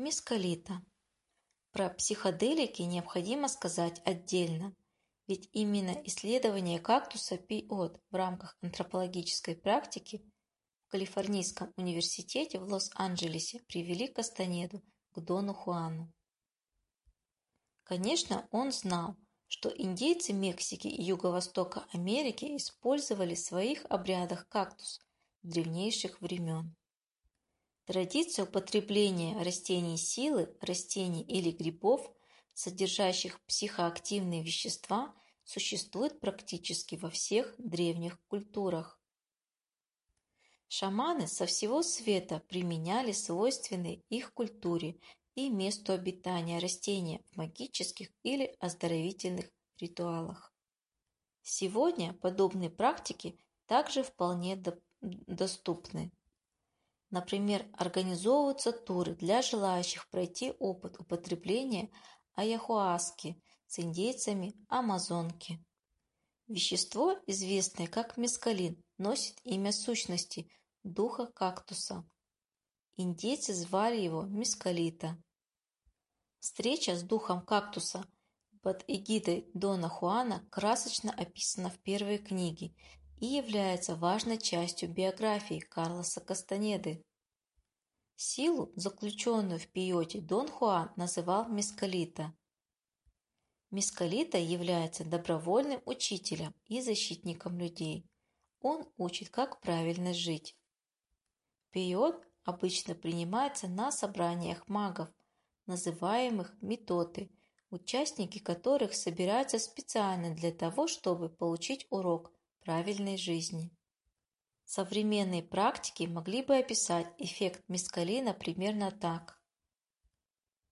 Мискалита. Про психоделики необходимо сказать отдельно, ведь именно исследование кактуса пиот в рамках антропологической практики в Калифорнийском университете в Лос-Анджелесе привели Кастанеду к Дону Хуану. Конечно, он знал, что индейцы Мексики и Юго-Востока Америки использовали в своих обрядах кактус древнейших времен. Традиция употребления растений силы, растений или грибов, содержащих психоактивные вещества, существует практически во всех древних культурах. Шаманы со всего света применяли свойственные их культуре и месту обитания растения в магических или оздоровительных ритуалах. Сегодня подобные практики также вполне доступны. Например, организовываются туры для желающих пройти опыт употребления аяхуаски с индейцами Амазонки. Вещество, известное как мескалин, носит имя сущности – духа кактуса. Индейцы звали его мескалита. Встреча с духом кактуса под эгидой Дона Хуана красочно описана в первой книге и является важной частью биографии Карлоса Кастанеды. Силу, заключенную в пиоте, Дон Хуан называл мескалита. Мескалита является добровольным учителем и защитником людей. Он учит, как правильно жить. Пиот обычно принимается на собраниях магов, называемых метоты, участники которых собираются специально для того, чтобы получить урок правильной жизни. Современные практики могли бы описать эффект мескалина примерно так.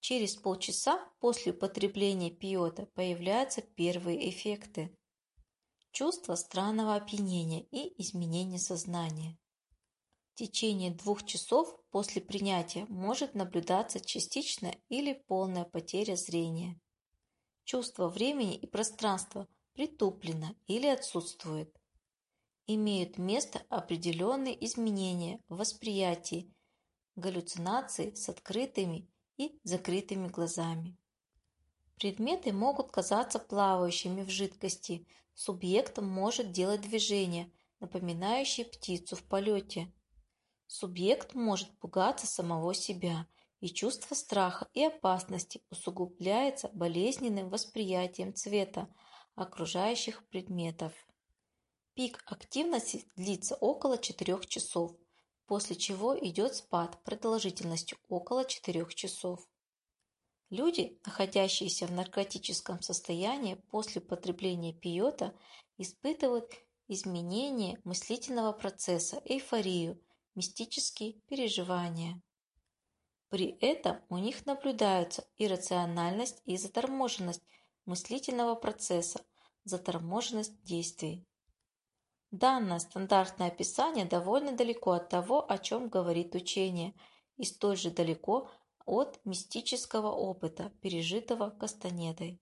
Через полчаса после употребления пиота появляются первые эффекты. Чувство странного опьянения и изменение сознания. В течение двух часов после принятия может наблюдаться частичная или полная потеря зрения. Чувство времени и пространства притуплено или отсутствует имеют место определенные изменения в восприятии, галлюцинации с открытыми и закрытыми глазами. Предметы могут казаться плавающими в жидкости, субъект может делать движения, напоминающие птицу в полете. Субъект может пугаться самого себя, и чувство страха и опасности усугубляется болезненным восприятием цвета окружающих предметов. Пик активности длится около 4 часов, после чего идет спад продолжительностью около 4 часов. Люди, находящиеся в наркотическом состоянии после потребления пиота, испытывают изменение мыслительного процесса, эйфорию, мистические переживания. При этом у них наблюдаются иррациональность и заторможенность мыслительного процесса, заторможенность действий. Данное стандартное описание довольно далеко от того, о чем говорит учение, и столь же далеко от мистического опыта, пережитого Кастанедой.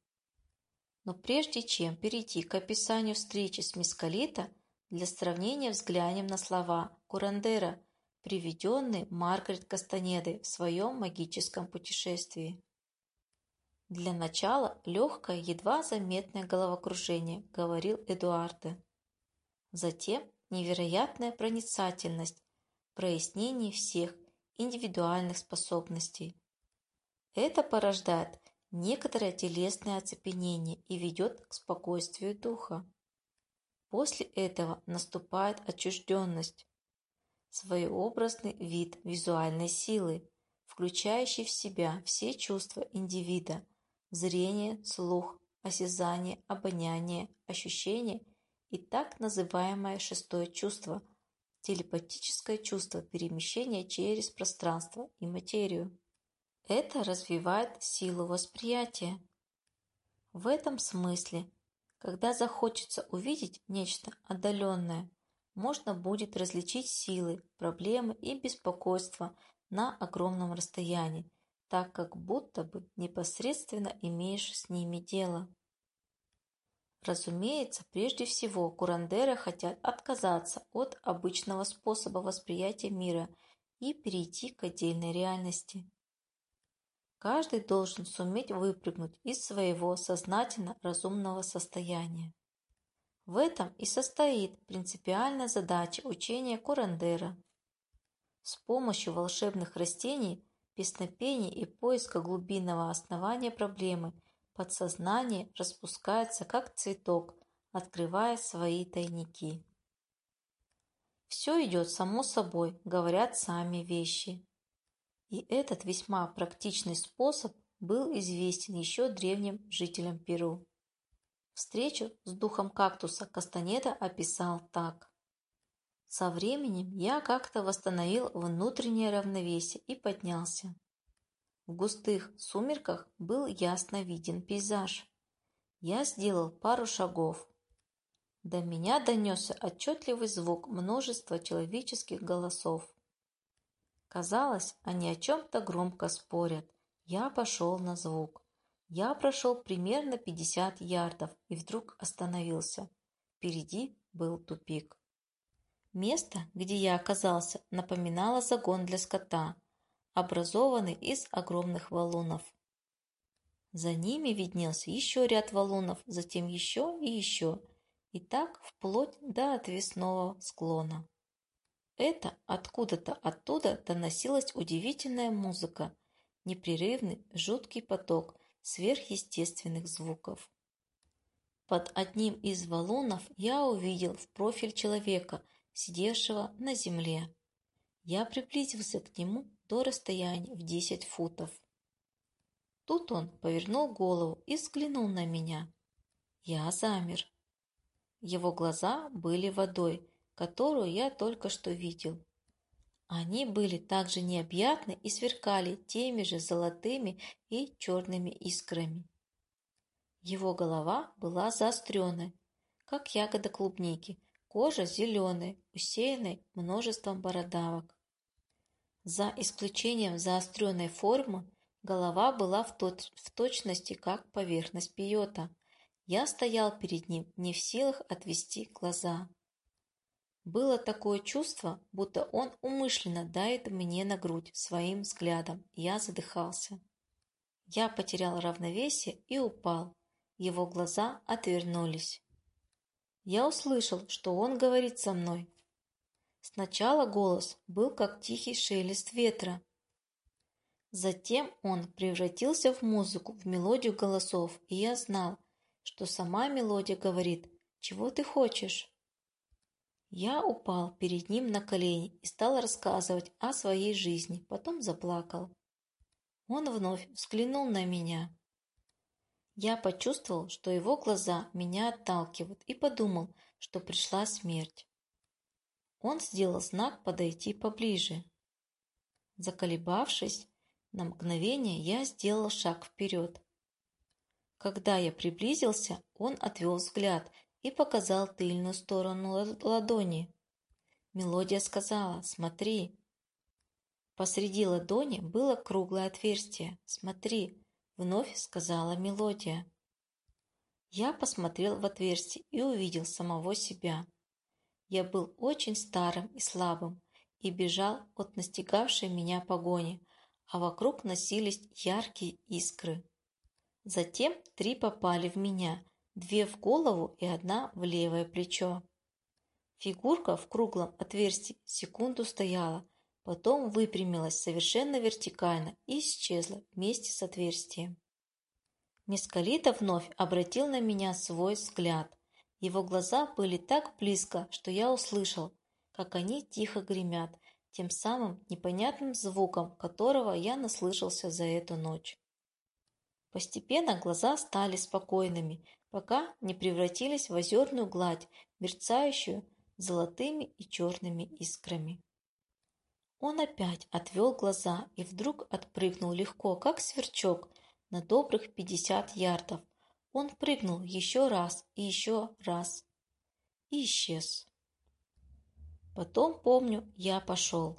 Но прежде чем перейти к описанию встречи с Мискалита, для сравнения взглянем на слова Курандера, приведенные Маргарет Кастанедой в своем магическом путешествии. Для начала легкое, едва заметное головокружение, говорил Эдуарде. Затем невероятная проницательность, прояснение всех индивидуальных способностей. Это порождает некоторое телесное оцепенение и ведет к спокойствию духа. После этого наступает отчужденность, своеобразный вид визуальной силы, включающий в себя все чувства индивида – зрение, слух, осязание, обоняние, ощущение – и так называемое шестое чувство – телепатическое чувство перемещения через пространство и материю. Это развивает силу восприятия. В этом смысле, когда захочется увидеть нечто отдаленное, можно будет различить силы, проблемы и беспокойства на огромном расстоянии, так как будто бы непосредственно имеешь с ними дело. Разумеется, прежде всего курандеры хотят отказаться от обычного способа восприятия мира и перейти к отдельной реальности. Каждый должен суметь выпрыгнуть из своего сознательно разумного состояния. В этом и состоит принципиальная задача учения Курандера. С помощью волшебных растений, песнопений и поиска глубинного основания проблемы подсознание распускается как цветок, открывая свои тайники. Все идет само собой, говорят сами вещи. И этот весьма практичный способ был известен еще древним жителям Перу. Встречу с духом кактуса Кастанеда описал так. Со временем я как-то восстановил внутреннее равновесие и поднялся. В густых сумерках был ясно виден пейзаж. Я сделал пару шагов. До меня донесся отчетливый звук множества человеческих голосов. Казалось, они о чем-то громко спорят. Я пошел на звук. Я прошел примерно 50 ярдов и вдруг остановился. Впереди был тупик. Место, где я оказался, напоминало загон для скота, образованный из огромных валунов. За ними виднелся еще ряд валунов, затем еще и еще, и так вплоть до отвесного склона. Это откуда-то оттуда доносилась удивительная музыка, непрерывный жуткий поток сверхъестественных звуков. Под одним из валунов я увидел в профиль человека, сидевшего на земле. Я приблизился к нему до расстояния в десять футов. Тут он повернул голову и взглянул на меня. Я замер. Его глаза были водой, которую я только что видел. Они были также необъятны и сверкали теми же золотыми и черными искрами. Его голова была заостренной, как ягода клубники, кожа зеленая, усеянной множеством бородавок. За исключением заостренной формы, голова была в, тот, в точности как поверхность пиота. Я стоял перед ним, не в силах отвести глаза. Было такое чувство, будто он умышленно дает мне на грудь своим взглядом. Я задыхался. Я потерял равновесие и упал. Его глаза отвернулись. Я услышал, что он говорит со мной. Сначала голос был как тихий шелест ветра. Затем он превратился в музыку, в мелодию голосов, и я знал, что сама мелодия говорит «Чего ты хочешь?». Я упал перед ним на колени и стал рассказывать о своей жизни, потом заплакал. Он вновь взглянул на меня. Я почувствовал, что его глаза меня отталкивают, и подумал, что пришла смерть. Он сделал знак подойти поближе. Заколебавшись, на мгновение я сделал шаг вперед. Когда я приблизился, он отвел взгляд и показал тыльную сторону ладони. Мелодия сказала «Смотри». Посреди ладони было круглое отверстие. «Смотри», — вновь сказала мелодия. Я посмотрел в отверстие и увидел самого себя. Я был очень старым и слабым и бежал от настигавшей меня погони, а вокруг носились яркие искры. Затем три попали в меня — две в голову и одна в левое плечо. Фигурка в круглом отверстии секунду стояла, потом выпрямилась совершенно вертикально и исчезла вместе с отверстием. Мескалита вновь обратил на меня свой взгляд. Его глаза были так близко, что я услышал, как они тихо гремят, тем самым непонятным звуком, которого я наслышался за эту ночь. Постепенно глаза стали спокойными, пока не превратились в озерную гладь, мерцающую золотыми и черными искрами. Он опять отвел глаза и вдруг отпрыгнул легко, как сверчок, на добрых пятьдесят ярдов. Он прыгнул еще раз и еще раз и исчез. Потом, помню, я пошел.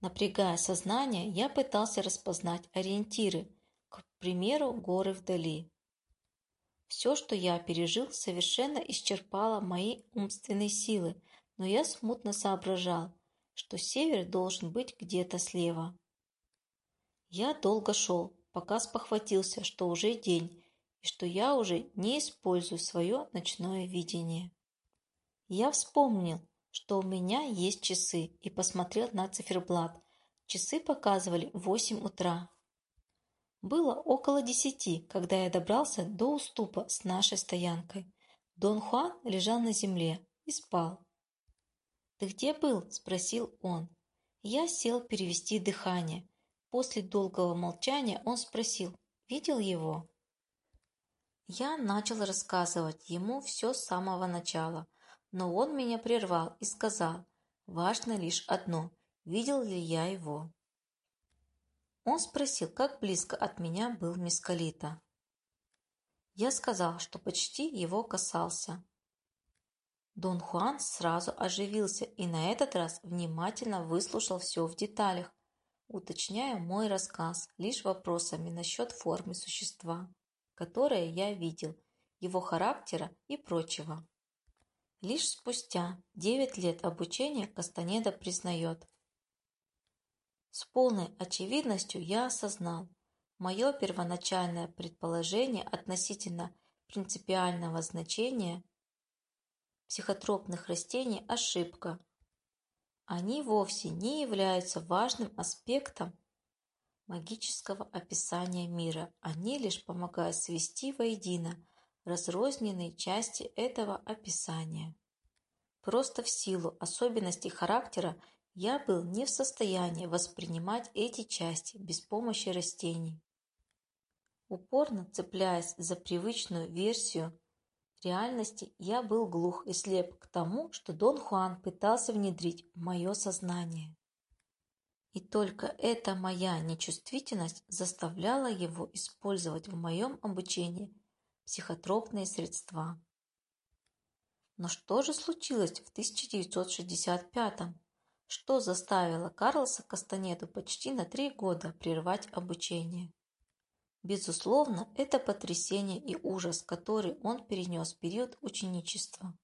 Напрягая сознание, я пытался распознать ориентиры, к примеру, горы вдали. Все, что я пережил, совершенно исчерпало мои умственные силы, но я смутно соображал, что север должен быть где-то слева. Я долго шел, пока спохватился, что уже день, и что я уже не использую свое ночное видение. Я вспомнил, что у меня есть часы, и посмотрел на циферблат. Часы показывали восемь утра. Было около десяти, когда я добрался до уступа с нашей стоянкой. Дон Хуан лежал на земле и спал. «Ты где был?» – спросил он. Я сел перевести дыхание. После долгого молчания он спросил, видел его? Я начал рассказывать ему все с самого начала, но он меня прервал и сказал, важно лишь одно, видел ли я его. Он спросил, как близко от меня был Мискалита. Я сказал, что почти его касался. Дон Хуан сразу оживился и на этот раз внимательно выслушал все в деталях, уточняя мой рассказ лишь вопросами насчет формы существа, которое я видел, его характера и прочего. Лишь спустя девять лет обучения Кастанеда признает. С полной очевидностью я осознал, мое первоначальное предположение относительно принципиального значения психотропных растений – ошибка. Они вовсе не являются важным аспектом магического описания мира. Они лишь помогают свести воедино разрозненные части этого описания. Просто в силу особенностей характера я был не в состоянии воспринимать эти части без помощи растений. Упорно цепляясь за привычную версию реальности я был глух и слеп к тому, что Дон Хуан пытался внедрить в мое сознание. И только эта моя нечувствительность заставляла его использовать в моем обучении психотропные средства. Но что же случилось в 1965-м? Что заставило Карлоса Кастанеду почти на три года прервать обучение? Безусловно, это потрясение и ужас, который он перенес в период ученичества.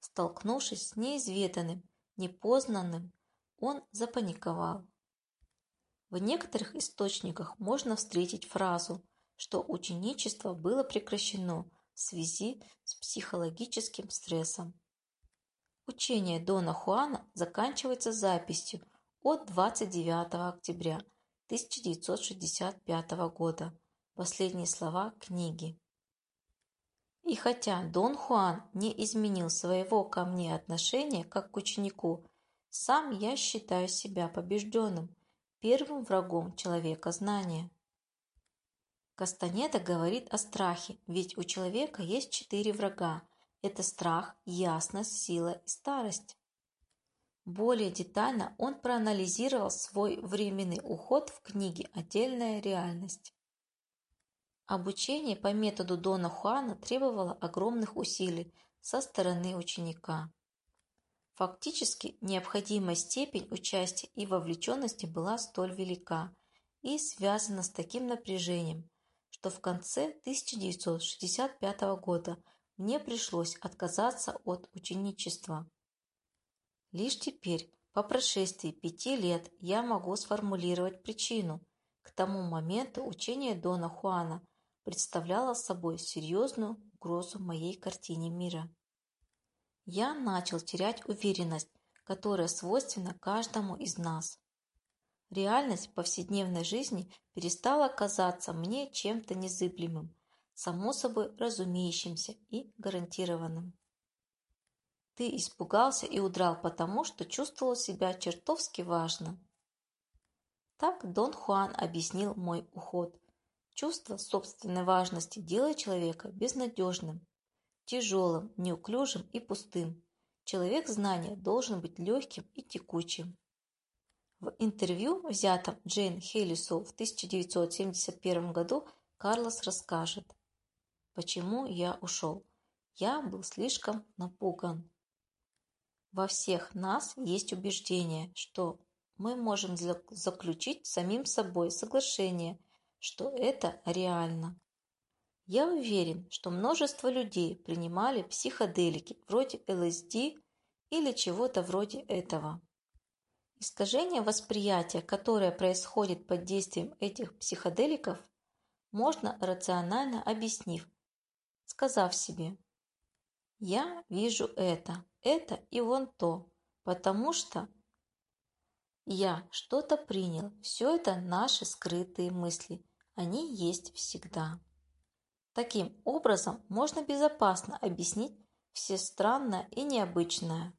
Столкнувшись с неизведанным, непознанным, он запаниковал. В некоторых источниках можно встретить фразу, что ученичество было прекращено в связи с психологическим стрессом. Учение Дона Хуана заканчивается записью от 29 октября 1965 года. Последние слова книги. И хотя Дон Хуан не изменил своего ко мне отношения как к ученику, сам я считаю себя побежденным, первым врагом человека знания. Кастанеда говорит о страхе, ведь у человека есть четыре врага. Это страх, ясность, сила и старость. Более детально он проанализировал свой временный уход в книге «Отдельная реальность». Обучение по методу Дона Хуана требовало огромных усилий со стороны ученика. Фактически необходимая степень участия и вовлеченности была столь велика и связана с таким напряжением, что в конце 1965 года мне пришлось отказаться от ученичества. Лишь теперь, по прошествии пяти лет, я могу сформулировать причину. К тому моменту учение Дона Хуана представляло собой серьезную угрозу моей картине мира. Я начал терять уверенность, которая свойственна каждому из нас. Реальность повседневной жизни перестала казаться мне чем-то незыблемым, само собой разумеющимся и гарантированным. Ты испугался и удрал потому, что чувствовал себя чертовски важно. Так Дон Хуан объяснил мой уход. Чувство собственной важности делает человека безнадежным, тяжелым, неуклюжим и пустым. Человек знания должен быть легким и текучим. В интервью, взятом Джейн Хейлису в 1971 году, Карлос расскажет, почему я ушел. Я был слишком напуган. Во всех нас есть убеждение, что мы можем заключить самим собой соглашение, что это реально. Я уверен, что множество людей принимали психоделики вроде ЛСД или чего-то вроде этого. Искажение восприятия, которое происходит под действием этих психоделиков, можно рационально объяснив, сказав себе «Я вижу это, это и вон то, потому что я что-то принял. Все это наши скрытые мысли. Они есть всегда». Таким образом можно безопасно объяснить все странное и необычное.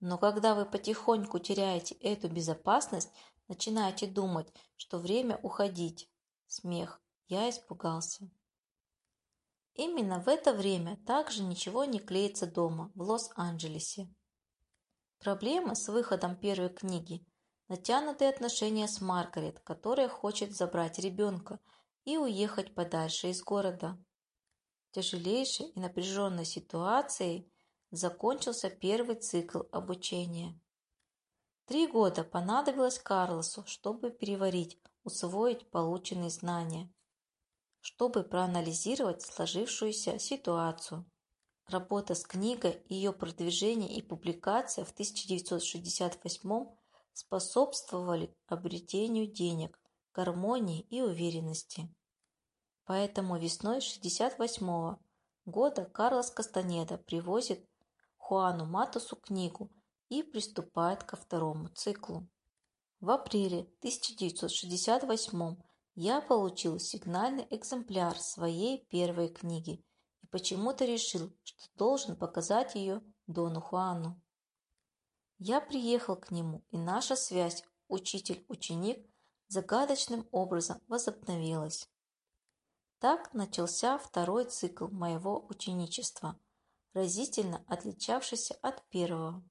Но когда вы потихоньку теряете эту безопасность, начинаете думать, что время уходить. Смех. Я испугался. Именно в это время также ничего не клеится дома, в Лос-Анджелесе. Проблема с выходом первой книги – натянутые отношения с Маргарет, которая хочет забрать ребенка и уехать подальше из города. Тяжелейшей и напряженной ситуацией закончился первый цикл обучения. Три года понадобилось Карлосу, чтобы переварить, усвоить полученные знания, чтобы проанализировать сложившуюся ситуацию. Работа с книгой, ее продвижение и публикация в 1968 способствовали обретению денег, гармонии и уверенности. Поэтому весной 68 года Карлос Кастанеда привозит Хуану Матусу книгу и приступает ко второму циклу. В апреле 1968 я получил сигнальный экземпляр своей первой книги и почему-то решил, что должен показать ее Дону Хуану. Я приехал к нему, и наша связь учитель-ученик загадочным образом возобновилась. Так начался второй цикл моего ученичества – разительно отличавшийся от первого.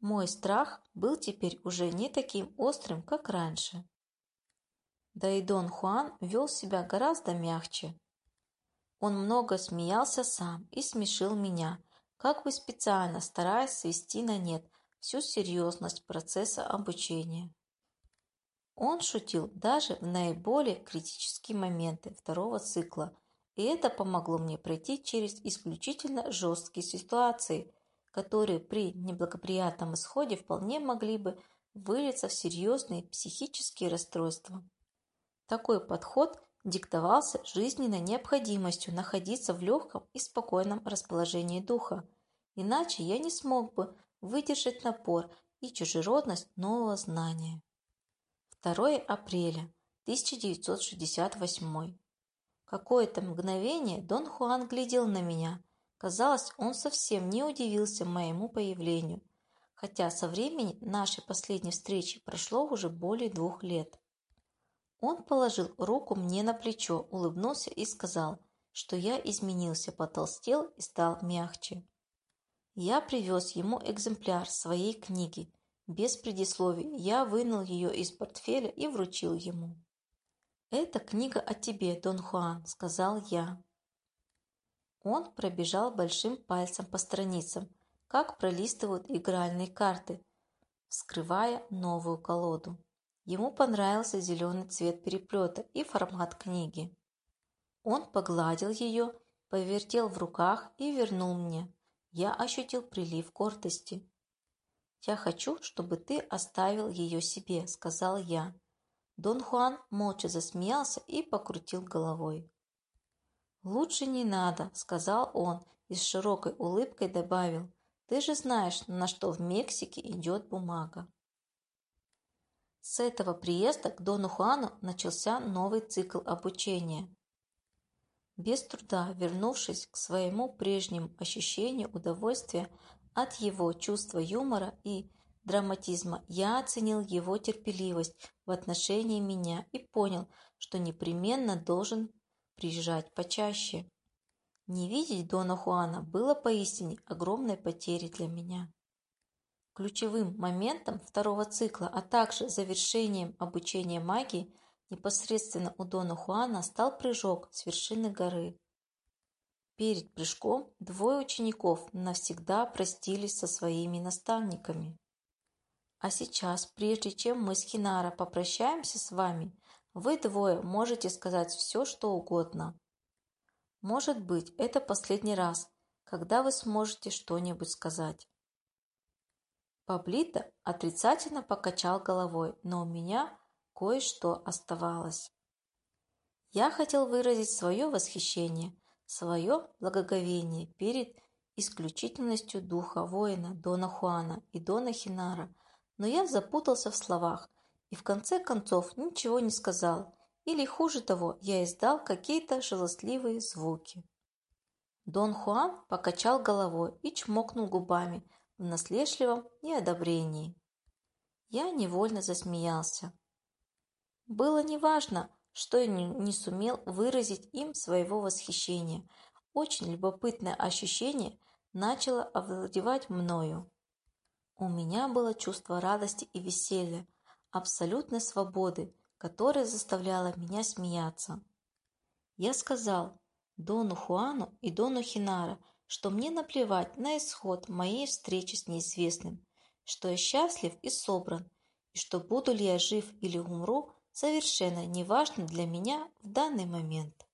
Мой страх был теперь уже не таким острым, как раньше. Да и Дон Хуан вел себя гораздо мягче. Он много смеялся сам и смешил меня, как бы специально стараясь свести на нет всю серьезность процесса обучения. Он шутил даже в наиболее критические моменты второго цикла, и это помогло мне пройти через исключительно жесткие ситуации, которые при неблагоприятном исходе вполне могли бы вылиться в серьезные психические расстройства. Такой подход диктовался жизненной необходимостью находиться в легком и спокойном расположении духа, иначе я не смог бы выдержать напор и чужеродность нового знания. 2 апреля 1968 Какое-то мгновение Дон Хуан глядел на меня. Казалось, он совсем не удивился моему появлению, хотя со времени нашей последней встречи прошло уже более двух лет. Он положил руку мне на плечо, улыбнулся и сказал, что я изменился, потолстел и стал мягче. Я привез ему экземпляр своей книги. Без предисловий я вынул ее из портфеля и вручил ему. «Это книга о тебе, Дон Хуан», — сказал я. Он пробежал большим пальцем по страницам, как пролистывают игральные карты, вскрывая новую колоду. Ему понравился зеленый цвет переплета и формат книги. Он погладил ее, повертел в руках и вернул мне. Я ощутил прилив гордости. «Я хочу, чтобы ты оставил ее себе», — сказал я. Дон Хуан молча засмеялся и покрутил головой. «Лучше не надо», — сказал он и с широкой улыбкой добавил. «Ты же знаешь, на что в Мексике идет бумага». С этого приезда к Дону Хуану начался новый цикл обучения. Без труда вернувшись к своему прежнему ощущению удовольствия от его чувства юмора и драматизма, я оценил его терпеливость в отношении меня и понял, что непременно должен приезжать почаще. Не видеть Дона Хуана было поистине огромной потерей для меня. Ключевым моментом второго цикла, а также завершением обучения магии непосредственно у Дона Хуана стал прыжок с вершины горы. Перед прыжком двое учеников навсегда простились со своими наставниками. А сейчас, прежде чем мы с Хинара попрощаемся с вами, вы двое можете сказать все, что угодно. Может быть, это последний раз, когда вы сможете что-нибудь сказать. Паблито отрицательно покачал головой, но у меня кое-что оставалось. Я хотел выразить свое восхищение, свое благоговение перед исключительностью духа воина Дона Хуана и Дона Хинара, но я запутался в словах и в конце концов ничего не сказал, или хуже того, я издал какие-то жалостливые звуки. Дон Хуан покачал головой и чмокнул губами в насмешливом неодобрении. Я невольно засмеялся. Было неважно, что я не сумел выразить им своего восхищения. Очень любопытное ощущение начало овладевать мною. У меня было чувство радости и веселья, абсолютной свободы, которая заставляла меня смеяться. Я сказал Дону Хуану и Дону Хинара, что мне наплевать на исход моей встречи с неизвестным, что я счастлив и собран, и что буду ли я жив или умру, совершенно неважно для меня в данный момент.